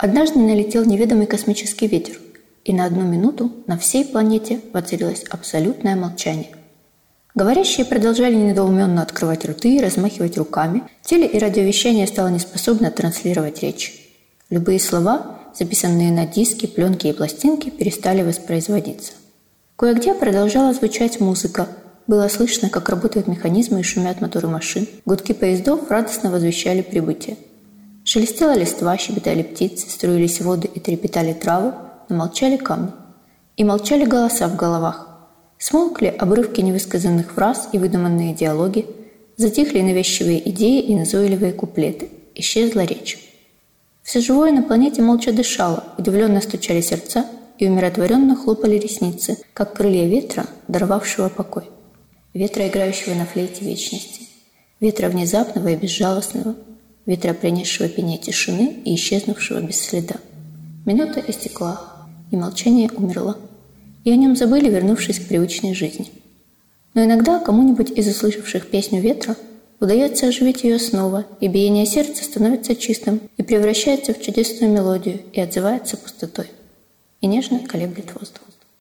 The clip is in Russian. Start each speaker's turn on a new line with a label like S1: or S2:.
S1: Однажды налетел неведомый космический ветер, и на одну минуту на всей планете воцарилось абсолютное молчание. Говорящие продолжали недоуменно открывать рты и размахивать руками. Теле- и радиовещание стало неспособно транслировать речь. Любые слова, записанные на диски, пленки и пластинки, перестали воспроизводиться. Кое-где продолжала звучать музыка. Было слышно, как работают механизмы и шумят моторы машин. Гудки поездов радостно возвещали прибытие. Шелестела листва, щебетали птицы, струились воды и трепетали травы, но молчали камни. И молчали голоса в головах. Смолкли обрывки невысказанных фраз и выдуманные диалоги, затихли навязчивые идеи и назойливые куплеты. Исчезла речь. Все живое на планете молча дышало, удивленно стучали сердца и умиротворенно хлопали ресницы, как крылья ветра, даровавшего покой. Ветра, играющего на флейте вечности. Ветра внезапного и безжалостного – ветра, принесшего пение тишины и исчезнувшего без следа. Минута истекла, и молчание умерло, и о нем забыли, вернувшись к привычной жизни. Но иногда кому-нибудь из услышавших песню ветра удается оживить ее снова, и биение сердца становится чистым и превращается в чудесную мелодию и отзывается пустотой, и нежно колеблет воздух.